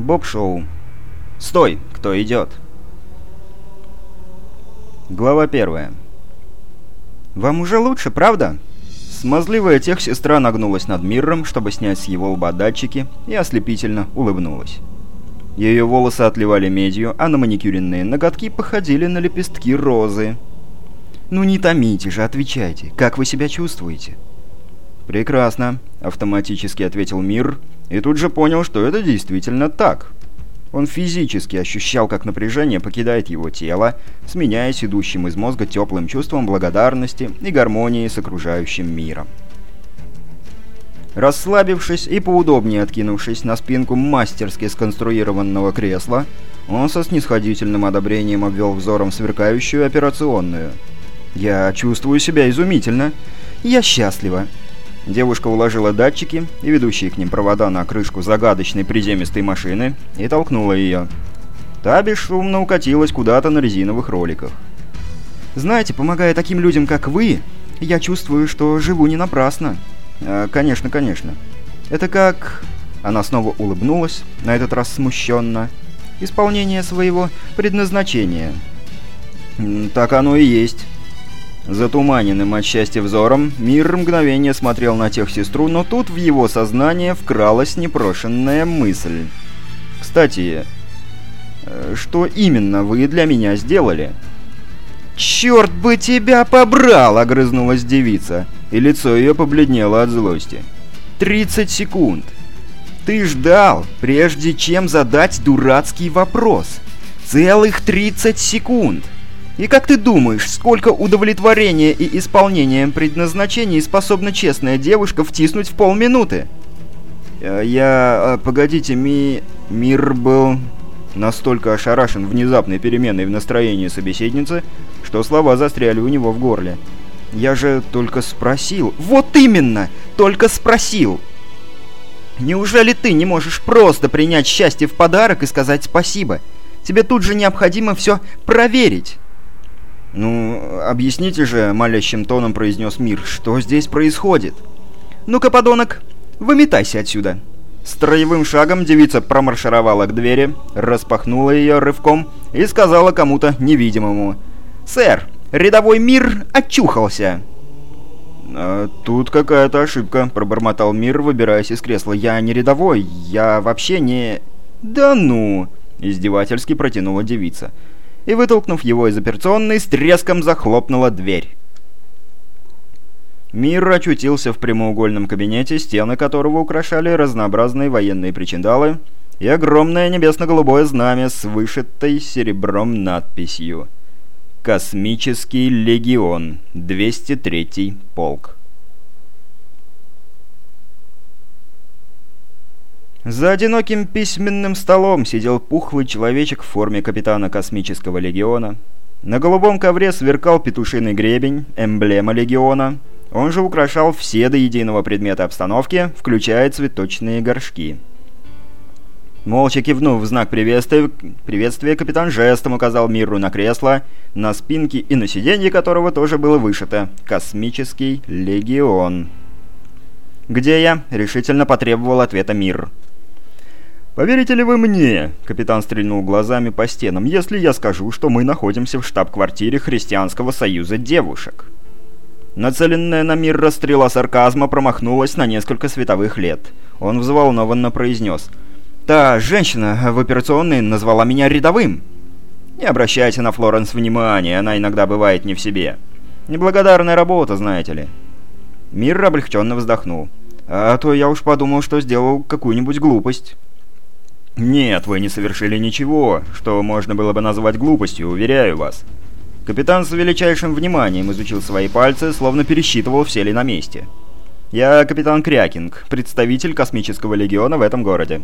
Боб-шоу. Стой! Кто идет? Глава первая. «Вам уже лучше, правда?» Смазливая техсестра нагнулась над Мирром, чтобы снять с его лба датчики, и ослепительно улыбнулась. Ее волосы отливали медью, а на маникюренные ноготки походили на лепестки розы. «Ну не томите же, отвечайте. Как вы себя чувствуете?» «Прекрасно», — автоматически ответил Мир, и тут же понял, что это действительно так. Он физически ощущал, как напряжение покидает его тело, сменяясь идущим из мозга теплым чувством благодарности и гармонии с окружающим миром. Расслабившись и поудобнее откинувшись на спинку мастерски сконструированного кресла, он со снисходительным одобрением обвел взором сверкающую операционную. «Я чувствую себя изумительно. Я счастлива. Девушка уложила датчики и ведущие к ним провода на крышку загадочной приземистой машины и толкнула ее. Та бесшумно укатилась куда-то на резиновых роликах. «Знаете, помогая таким людям, как вы, я чувствую, что живу не напрасно». «А, «Конечно, конечно. Это как...» Она снова улыбнулась, на этот раз смущенно. «Исполнение своего предназначения». «Так оно и есть». Затуманенным от счастья взором, Мир мгновение смотрел на техсестру, но тут в его сознание вкралась непрошенная мысль. «Кстати, э, что именно вы для меня сделали?» «Черт бы тебя побрал!» — огрызнулась девица, и лицо ее побледнело от злости. «Тридцать секунд! Ты ждал, прежде чем задать дурацкий вопрос! Целых тридцать секунд!» И как ты думаешь, сколько удовлетворения и исполнения предназначений способна честная девушка втиснуть в полминуты? Э, я... Э, погодите, ми... Мир был настолько ошарашен внезапной переменой в настроении собеседницы, что слова застряли у него в горле. «Я же только спросил». «Вот именно! Только спросил!» «Неужели ты не можешь просто принять счастье в подарок и сказать спасибо? Тебе тут же необходимо все проверить!» «Ну, объясните же», — молящим тоном произнес Мир, — «что здесь происходит?» «Ну-ка, подонок, выметайся отсюда!» Строевым шагом девица промаршировала к двери, распахнула ее рывком и сказала кому-то невидимому. «Сэр, рядовой Мир очухался!» а, «Тут какая-то ошибка», — пробормотал Мир, выбираясь из кресла. «Я не рядовой, я вообще не...» «Да ну!» — издевательски протянула девица и, вытолкнув его из операционной, с треском захлопнула дверь. Мир очутился в прямоугольном кабинете, стены которого украшали разнообразные военные причиндалы и огромное небесно-голубое знамя с вышитой серебром надписью «Космический легион, 203 полк». За одиноким письменным столом сидел пухлый человечек в форме капитана космического легиона. На голубом ковре сверкал петушиный гребень, эмблема легиона. Он же украшал все до единого предмета обстановки, включая цветочные горшки. Молча кивнув в знак приветствия, приветствия, капитан жестом указал Миру на кресло, на спинке и на сиденье которого тоже было вышито «Космический легион». «Где я?» — решительно потребовал ответа Мир. «Поверите ли вы мне?» — капитан стрельнул глазами по стенам. «Если я скажу, что мы находимся в штаб-квартире Христианского союза девушек». Нацеленная на мир расстрела сарказма промахнулась на несколько световых лет. Он взволнованно произнес. «Та женщина в операционной назвала меня рядовым». «Не обращайте на Флоренс внимания, она иногда бывает не в себе. Неблагодарная работа, знаете ли». Мир облегченно вздохнул. «А то я уж подумал, что сделал какую-нибудь глупость». «Нет, вы не совершили ничего, что можно было бы назвать глупостью, уверяю вас». Капитан с величайшим вниманием изучил свои пальцы, словно пересчитывал, все ли на месте. «Я капитан Крякинг, представитель Космического Легиона в этом городе».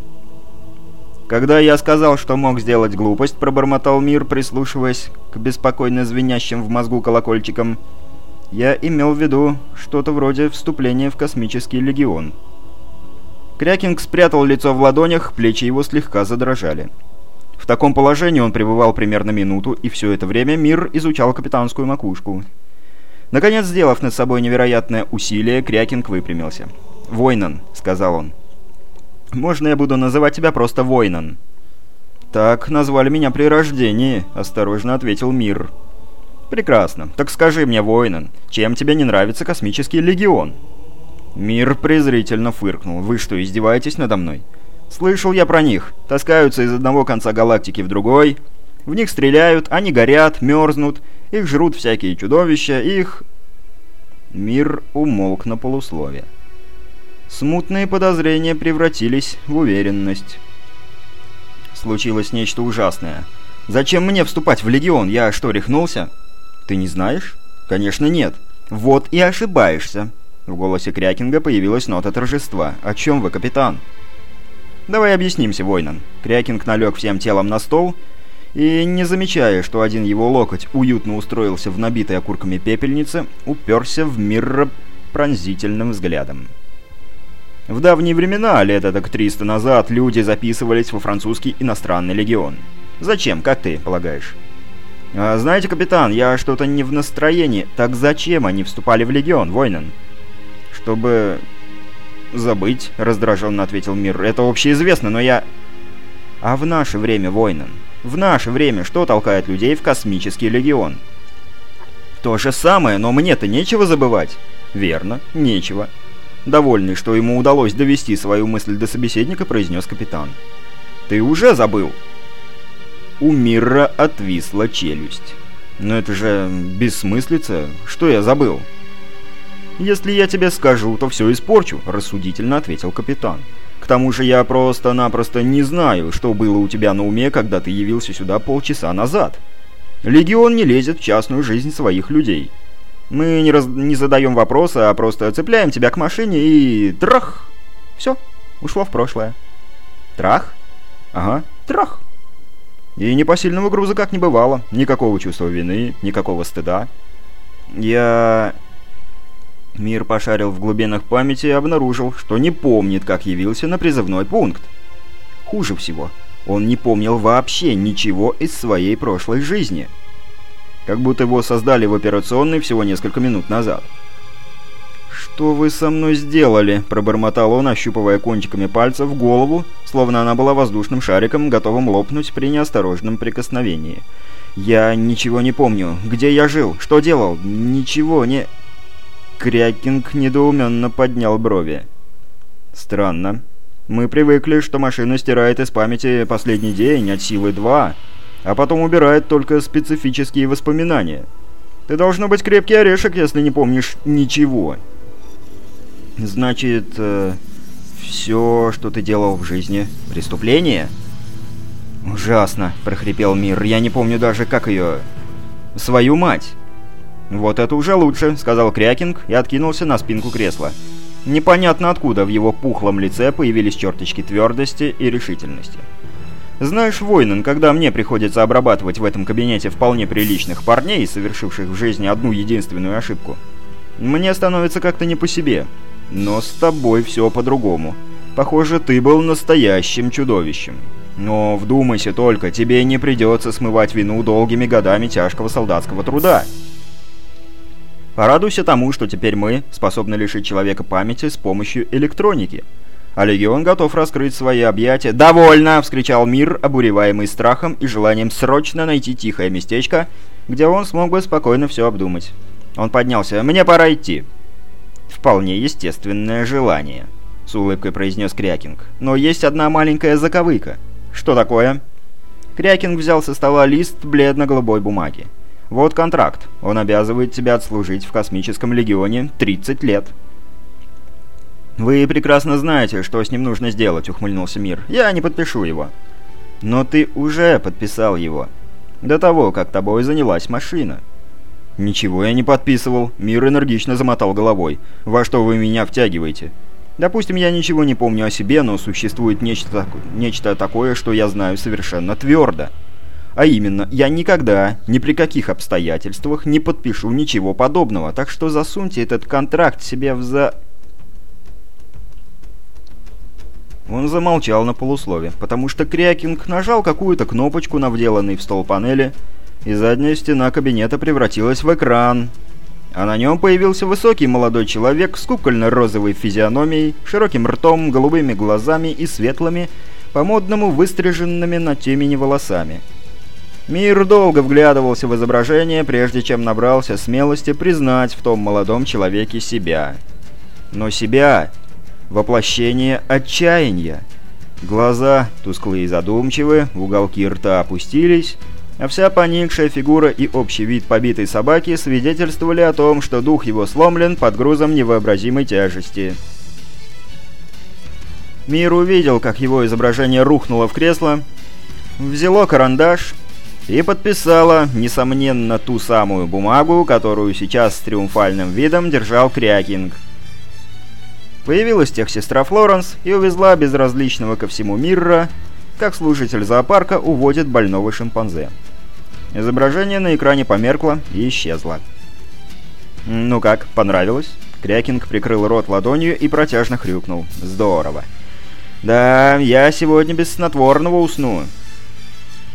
Когда я сказал, что мог сделать глупость, пробормотал мир, прислушиваясь к беспокойно звенящим в мозгу колокольчикам, я имел в виду что-то вроде вступления в Космический Легион. Крякинг спрятал лицо в ладонях, плечи его слегка задрожали. В таком положении он пребывал примерно минуту, и все это время мир изучал капитанскую макушку. Наконец, сделав над собой невероятное усилие, Крякинг выпрямился. «Войнан», — сказал он. Можно я буду называть тебя просто Войнан?» «Так назвали меня при рождении», — осторожно ответил Мир. «Прекрасно. Так скажи мне, Войнан, чем тебе не нравится космический легион?» Мир презрительно фыркнул. «Вы что, издеваетесь надо мной?» «Слышал я про них. Таскаются из одного конца галактики в другой. В них стреляют, они горят, мерзнут, их жрут всякие чудовища, их...» Мир умолк на полусловие. Смутные подозрения превратились в уверенность. Случилось нечто ужасное. «Зачем мне вступать в Легион? Я что, рехнулся?» «Ты не знаешь?» «Конечно нет». «Вот и ошибаешься». В голосе Крякинга появилась нота торжества. «О чем вы, капитан?» «Давай объяснимся, Войнан». Крякинг налег всем телом на стол и, не замечая, что один его локоть уютно устроился в набитой окурками пепельнице, уперся в мир пронзительным взглядом. В давние времена, лет так 300 назад, люди записывались во французский иностранный легион. Зачем, как ты полагаешь? А, знаете, капитан, я что-то не в настроении. Так зачем они вступали в легион, Войнен? Чтобы... забыть, раздраженно ответил Мир. Это общеизвестно, но я... А в наше время, Войнен, в наше время что толкает людей в космический легион? То же самое, но мне-то нечего забывать. Верно, нечего. Довольный, что ему удалось довести свою мысль до собеседника, произнес капитан. «Ты уже забыл?» У Мира отвисла челюсть. «Но это же бессмыслица. Что я забыл?» «Если я тебе скажу, то все испорчу», — рассудительно ответил капитан. «К тому же я просто-напросто не знаю, что было у тебя на уме, когда ты явился сюда полчаса назад. Легион не лезет в частную жизнь своих людей. Мы не, раз... не задаем вопросы, а просто цепляем тебя к машине и... Трах! Все, ушло в прошлое. Трах? Ага, трах. И непосильного груза как не бывало. Никакого чувства вины, никакого стыда. Я... Мир пошарил в глубинах памяти и обнаружил, что не помнит, как явился на призывной пункт. Хуже всего, он не помнил вообще ничего из своей прошлой жизни как будто его создали в операционной всего несколько минут назад. «Что вы со мной сделали?» – пробормотал он, ощупывая кончиками пальцев голову, словно она была воздушным шариком, готовым лопнуть при неосторожном прикосновении. «Я ничего не помню. Где я жил? Что делал? Ничего не...» Крякинг недоуменно поднял брови. «Странно. Мы привыкли, что машина стирает из памяти последний день от силы 2, а потом убирает только специфические воспоминания. Ты должно быть крепкий орешек, если не помнишь ничего. Значит, э, все, что ты делал в жизни, преступление? Ужасно, прохрипел Мир. Я не помню даже, как ее... Свою мать. Вот это уже лучше, сказал Крякинг и откинулся на спинку кресла. Непонятно откуда в его пухлом лице появились черточки твердости и решительности. Знаешь, Войнен, когда мне приходится обрабатывать в этом кабинете вполне приличных парней, совершивших в жизни одну единственную ошибку, мне становится как-то не по себе. Но с тобой все по-другому. Похоже, ты был настоящим чудовищем. Но вдумайся только, тебе не придется смывать вину долгими годами тяжкого солдатского труда. Порадуйся тому, что теперь мы способны лишить человека памяти с помощью электроники а Легион готов раскрыть свои объятия. «Довольно!» — вскричал Мир, обуреваемый страхом и желанием срочно найти тихое местечко, где он смог бы спокойно все обдумать. Он поднялся. «Мне пора идти». «Вполне естественное желание», — с улыбкой произнес Крякинг. «Но есть одна маленькая заковыка». «Что такое?» Крякинг взял со стола лист бледно-голубой бумаги. «Вот контракт. Он обязывает тебя отслужить в космическом легионе 30 лет». «Вы прекрасно знаете, что с ним нужно сделать», — ухмыльнулся Мир. «Я не подпишу его». «Но ты уже подписал его. До того, как тобой занялась машина». «Ничего я не подписывал», — Мир энергично замотал головой. «Во что вы меня втягиваете?» «Допустим, я ничего не помню о себе, но существует нечто, нечто такое, что я знаю совершенно твердо. А именно, я никогда, ни при каких обстоятельствах не подпишу ничего подобного, так что засуньте этот контракт себе в за...» Он замолчал на полуслове, потому что Крякинг нажал какую-то кнопочку на вделанной в стол панели, и задняя стена кабинета превратилась в экран. а на нем появился высокий молодой человек с кукольно-розовой физиономией, широким ртом, голубыми глазами и светлыми, по-модному выстриженными на темени волосами. Мир долго вглядывался в изображение, прежде чем набрался смелости признать в том молодом человеке себя. Но себя — воплощение отчаяния. Глаза, тусклые и задумчивые, уголки рта опустились, а вся поникшая фигура и общий вид побитой собаки свидетельствовали о том, что дух его сломлен под грузом невообразимой тяжести. Мир увидел, как его изображение рухнуло в кресло, взяло карандаш и подписала, несомненно, ту самую бумагу, которую сейчас с триумфальным видом держал Крякинг. Появилась техсестра Флоренс и увезла безразличного ко всему Мирра, как служитель зоопарка уводит больного шимпанзе. Изображение на экране померкло и исчезло. «Ну как, понравилось?» Крякинг прикрыл рот ладонью и протяжно хрюкнул. «Здорово!» «Да, я сегодня без снотворного усну.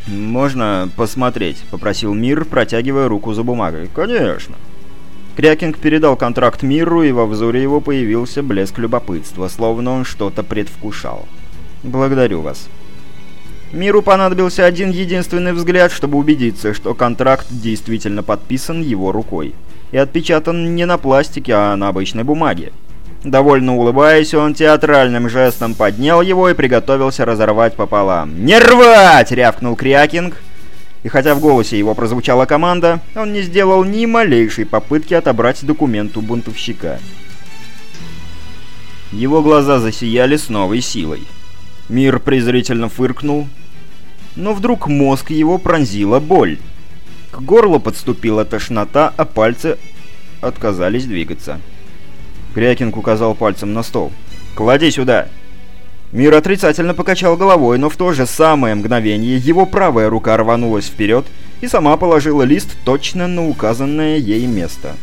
«Можно посмотреть?» — попросил Мир, протягивая руку за бумагой. «Конечно». Крякинг передал контракт Миру, и во взоре его появился блеск любопытства, словно он что-то предвкушал. «Благодарю вас». Миру понадобился один единственный взгляд, чтобы убедиться, что контракт действительно подписан его рукой. И отпечатан не на пластике, а на обычной бумаге. Довольно улыбаясь, он театральным жестом поднял его и приготовился разорвать пополам. «Не рвать!» — рявкнул Крякинг. И хотя в голосе его прозвучала команда, он не сделал ни малейшей попытки отобрать документ у бунтовщика. Его глаза засияли с новой силой. Мир презрительно фыркнул, но вдруг мозг его пронзила боль. К горлу подступила тошнота, а пальцы отказались двигаться. Крякинг указал пальцем на стол. «Клади сюда!» Мир отрицательно покачал головой, но в то же самое мгновение его правая рука рванулась вперед и сама положила лист точно на указанное ей место.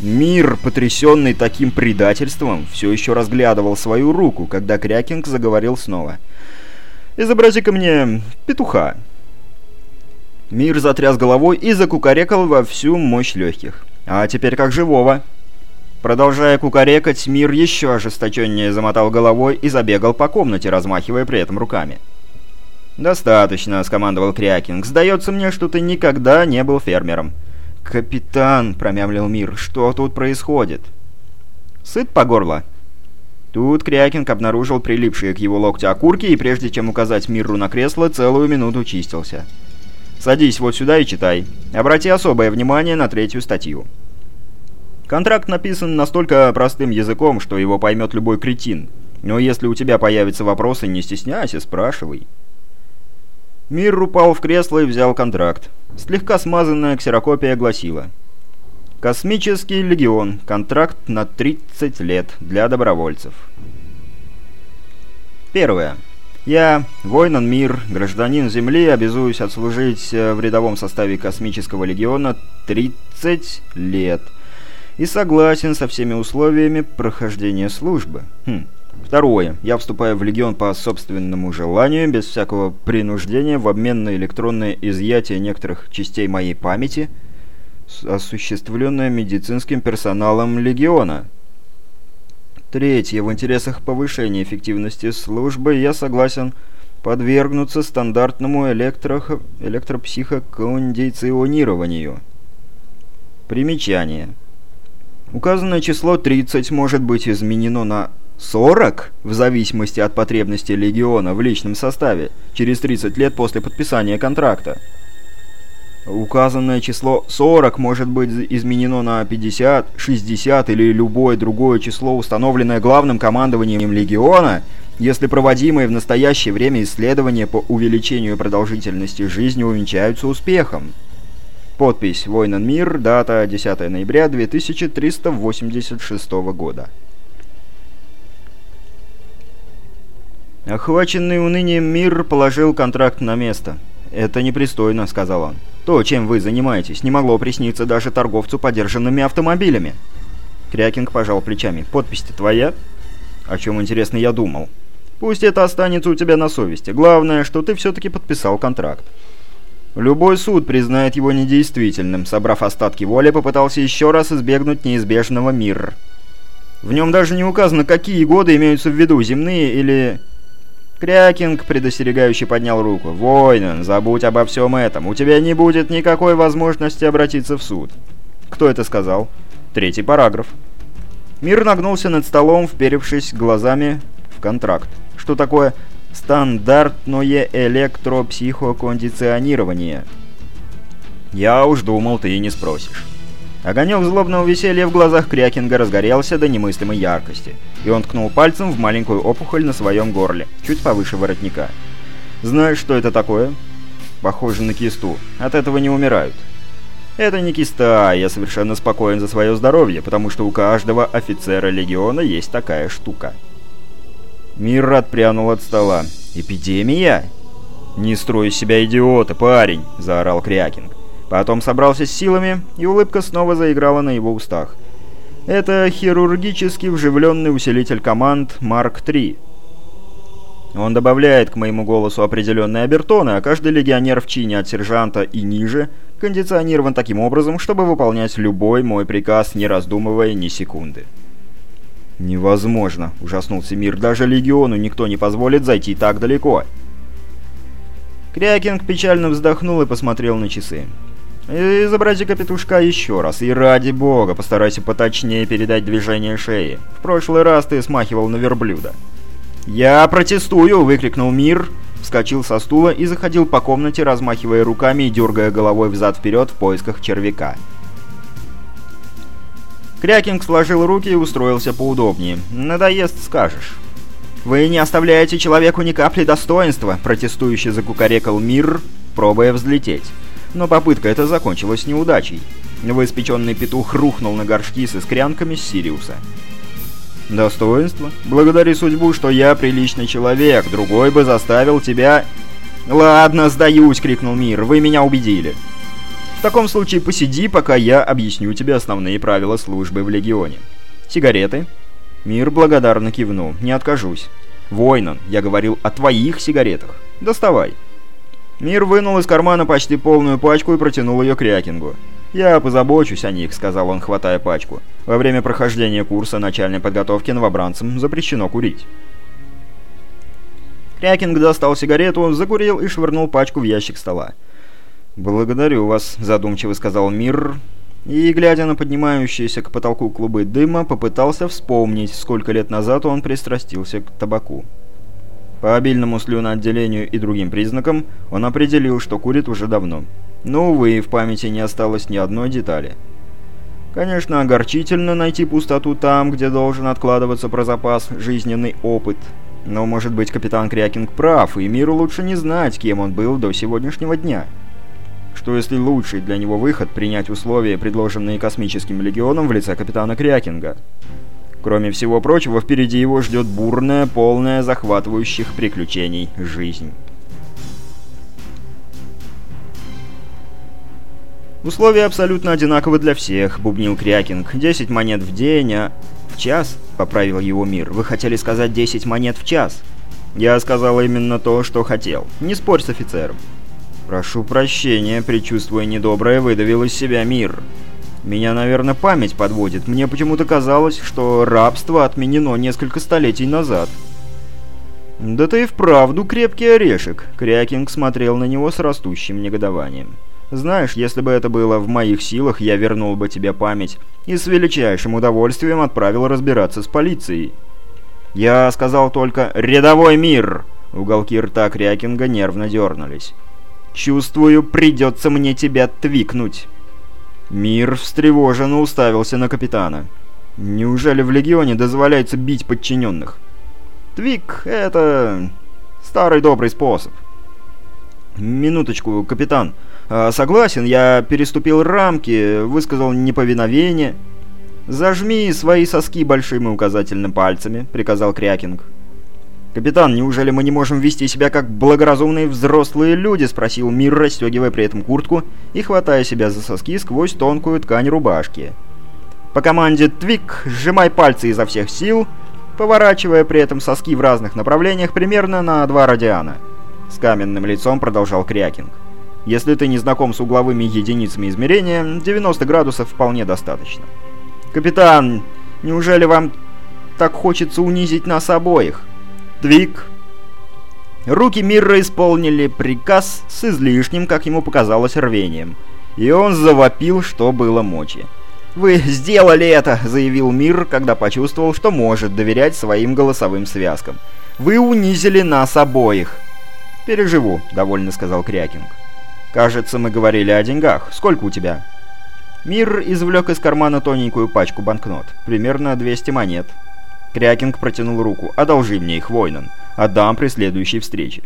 Мир, потрясенный таким предательством, все еще разглядывал свою руку, когда Крякинг заговорил снова. «Изобрази-ка мне петуха». Мир затряс головой и закукарекал во всю мощь легких. «А теперь как живого?» Продолжая кукарекать, Мир еще ожесточеннее замотал головой и забегал по комнате, размахивая при этом руками. «Достаточно», — скомандовал Крякинг. «Сдается мне, что ты никогда не был фермером». «Капитан», — промямлил Мир, — «что тут происходит?» «Сыт по горло?» Тут Крякинг обнаружил прилипшие к его локтю окурки и прежде чем указать Мирру на кресло, целую минуту чистился. «Садись вот сюда и читай. Обрати особое внимание на третью статью». Контракт написан настолько простым языком, что его поймет любой кретин. Но если у тебя появятся вопросы, не стесняйся, спрашивай. Мир упал в кресло и взял контракт. Слегка смазанная ксерокопия гласила. «Космический легион. Контракт на 30 лет для добровольцев». Первое. Я, Войнан Мир, гражданин Земли, обязуюсь отслужить э, в рядовом составе Космического легиона 30 лет – и согласен со всеми условиями прохождения службы. Хм. Второе. Я вступаю в Легион по собственному желанию, без всякого принуждения, в обмен на электронное изъятие некоторых частей моей памяти, осуществленное медицинским персоналом Легиона. Третье. В интересах повышения эффективности службы я согласен подвергнуться стандартному электро... электропсихокондиционированию. Примечание. Указанное число 30 может быть изменено на 40 в зависимости от потребностей Легиона в личном составе через 30 лет после подписания контракта. Указанное число 40 может быть изменено на 50, 60 или любое другое число, установленное главным командованием Легиона, если проводимые в настоящее время исследования по увеличению продолжительности жизни увенчаются успехом. Подпись «Войнен мир», дата 10 ноября 2386 года. Охваченный унынием мир положил контракт на место. «Это непристойно», — сказал он. «То, чем вы занимаетесь, не могло присниться даже торговцу подержанными автомобилями». Крякинг пожал плечами. «Подпись-то твоя?» «О чем, интересно, я думал?» «Пусть это останется у тебя на совести. Главное, что ты все-таки подписал контракт». Любой суд признает его недействительным. Собрав остатки воли, попытался еще раз избегнуть неизбежного мира. В нем даже не указано, какие годы имеются в виду, земные или... Крякинг предостерегающе поднял руку. «Войнен, забудь обо всем этом. У тебя не будет никакой возможности обратиться в суд». «Кто это сказал?» «Третий параграф». Мир нагнулся над столом, вперевшись глазами в контракт. Что такое стандартное электропсихокондиционирование? Я уж думал, ты не спросишь. Огонек злобного веселья в глазах Крякинга разгорелся до немыслимой яркости, и он ткнул пальцем в маленькую опухоль на своем горле, чуть повыше воротника. «Знаешь, что это такое?» «Похоже на кисту. От этого не умирают». «Это не киста, я совершенно спокоен за свое здоровье, потому что у каждого офицера Легиона есть такая штука». Мир отпрянул от стола. «Эпидемия?» «Не строй себя идиота, парень!» — заорал Крякинг. Потом собрался с силами, и улыбка снова заиграла на его устах. Это хирургически вживленный усилитель команд Марк 3. Он добавляет к моему голосу определенные обертоны, а каждый легионер в чине от сержанта и ниже кондиционирован таким образом, чтобы выполнять любой мой приказ, не раздумывая ни секунды. «Невозможно!» – ужаснулся мир. «Даже легиону никто не позволит зайти так далеко!» Крякинг печально вздохнул и посмотрел на часы. Изобрази-ка петушка еще раз, и ради бога, постарайся поточнее передать движение шеи. В прошлый раз ты смахивал на верблюда. «Я протестую!» — выкрикнул Мир, вскочил со стула и заходил по комнате, размахивая руками и дергая головой взад-вперед в поисках червяка. Крякинг сложил руки и устроился поудобнее. «Надоест, скажешь». «Вы не оставляете человеку ни капли достоинства!» — протестующе закукарекал Мир, пробуя взлететь но попытка эта закончилась неудачей. Новоиспеченный петух рухнул на горшки с искрянками с Сириуса. «Достоинство? Благодари судьбу, что я приличный человек, другой бы заставил тебя...» «Ладно, сдаюсь!» — крикнул Мир. «Вы меня убедили!» «В таком случае посиди, пока я объясню тебе основные правила службы в Легионе. Сигареты?» Мир благодарно кивнул. «Не откажусь». «Войнан, я говорил о твоих сигаретах. Доставай». Мир вынул из кармана почти полную пачку и протянул ее Крякингу. «Я позабочусь о них», — сказал он, хватая пачку. «Во время прохождения курса начальной подготовки новобранцам запрещено курить». Крякинг достал сигарету, закурил и швырнул пачку в ящик стола. «Благодарю вас», — задумчиво сказал Мир, и, глядя на поднимающиеся к потолку клубы дыма, попытался вспомнить, сколько лет назад он пристрастился к табаку. По обильному слюноотделению и другим признакам он определил, что курит уже давно. Но, увы, в памяти не осталось ни одной детали. Конечно, огорчительно найти пустоту там, где должен откладываться про запас жизненный опыт. Но, может быть, капитан Крякинг прав, и миру лучше не знать, кем он был до сегодняшнего дня. Что если лучший для него выход принять условия, предложенные космическим легионом в лице капитана Крякинга? Кроме всего прочего, впереди его ждет бурная, полная захватывающих приключений жизнь. «Условия абсолютно одинаковы для всех», — бубнил Крякинг. «Десять монет в день, а...» «В час?» — поправил его мир. «Вы хотели сказать десять монет в час?» «Я сказал именно то, что хотел. Не спорь с офицером». «Прошу прощения», — предчувствуя недоброе, выдавил из себя мир. Меня, наверное, память подводит. Мне почему-то казалось, что рабство отменено несколько столетий назад. «Да ты и вправду крепкий орешек», — Крякинг смотрел на него с растущим негодованием. «Знаешь, если бы это было в моих силах, я вернул бы тебе память и с величайшим удовольствием отправил разбираться с полицией». «Я сказал только «рядовой мир!» Уголки рта Крякинга нервно дернулись. «Чувствую, придется мне тебя твикнуть». Мир встревоженно уставился на капитана. Неужели в Легионе дозволяется бить подчиненных? Твик — это... старый добрый способ. Минуточку, капитан. А, согласен, я переступил рамки, высказал неповиновение. «Зажми свои соски большими указательными пальцами», — приказал Крякинг. «Капитан, неужели мы не можем вести себя как благоразумные взрослые люди?» — спросил Мир, расстегивая при этом куртку и хватая себя за соски сквозь тонкую ткань рубашки. По команде «Твик» сжимай пальцы изо всех сил, поворачивая при этом соски в разных направлениях примерно на два радиана. С каменным лицом продолжал Крякинг. Если ты не знаком с угловыми единицами измерения, 90 градусов вполне достаточно. «Капитан, неужели вам так хочется унизить нас обоих?» «Двиг!» Руки Мирра исполнили приказ с излишним, как ему показалось, рвением. И он завопил, что было мочи. «Вы сделали это!» — заявил Мир, когда почувствовал, что может доверять своим голосовым связкам. «Вы унизили нас обоих!» «Переживу», — довольно сказал Крякинг. «Кажется, мы говорили о деньгах. Сколько у тебя?» Мир извлек из кармана тоненькую пачку банкнот. Примерно 200 монет. Крякинг протянул руку. «Одолжи мне их, Войнан. Отдам при следующей встрече».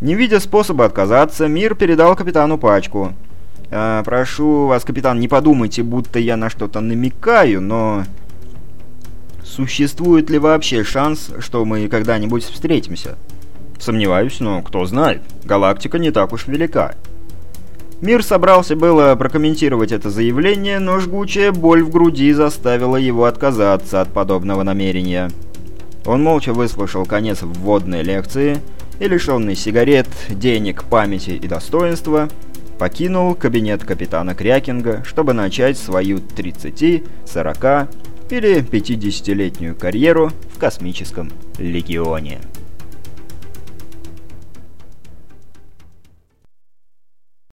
Не видя способа отказаться, Мир передал капитану пачку. «Э, «Прошу вас, капитан, не подумайте, будто я на что-то намекаю, но...» «Существует ли вообще шанс, что мы когда-нибудь встретимся?» «Сомневаюсь, но кто знает. Галактика не так уж велика». Мир собрался было прокомментировать это заявление, но жгучая боль в груди заставила его отказаться от подобного намерения. Он молча выслушал конец вводной лекции и, лишенный сигарет, денег, памяти и достоинства, покинул кабинет капитана Крякинга, чтобы начать свою 30, 40 или 50-летнюю карьеру в космическом легионе.